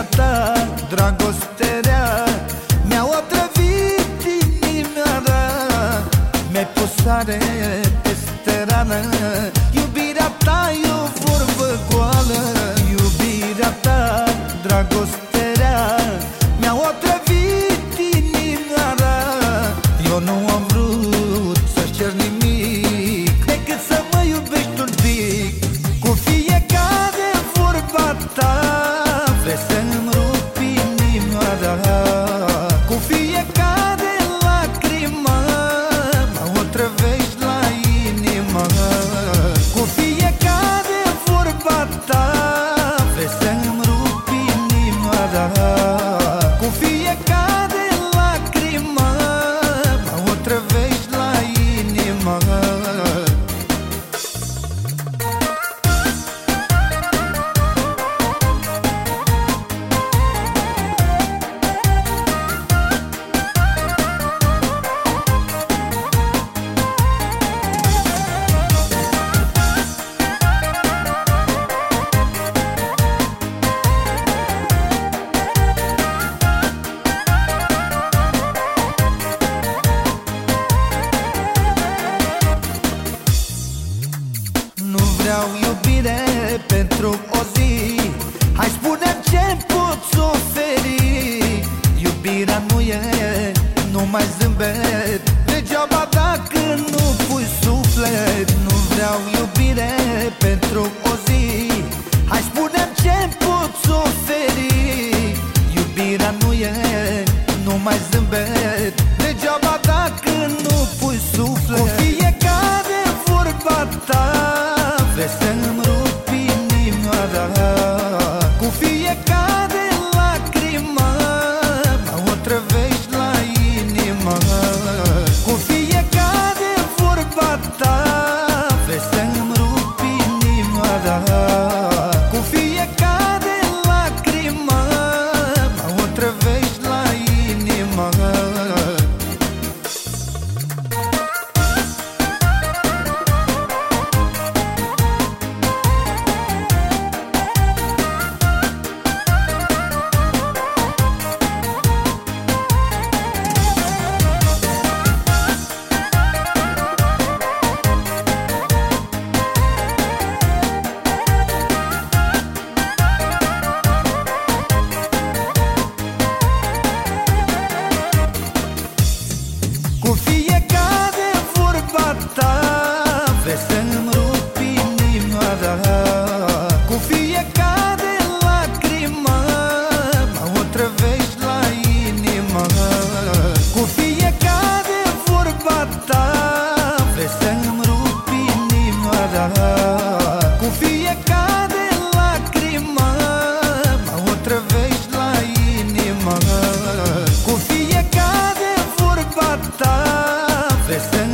privirea ta Dragoste rea Mi-a otrăvit inimea Mi-ai pus sare vreau iubire pentru o zi. Hai spune ce poți oferi. Iubirea nu e numai zâmbet. Degeaba dacă nu pui suflet Nu vreau iubire pentru o zi. Hai spune ce poți oferi. Iubirea nu e numai zâmbet. Degeaba dacă ta Cu fiecare lacrimă Mă otrăvești la inimă. Cu fiecare vorba ta Vrei să-mi rupi inima da. ta Cu fiecare lacrimă Mă otrăvești la inimă. Cu fiecare vorba ta Vrei să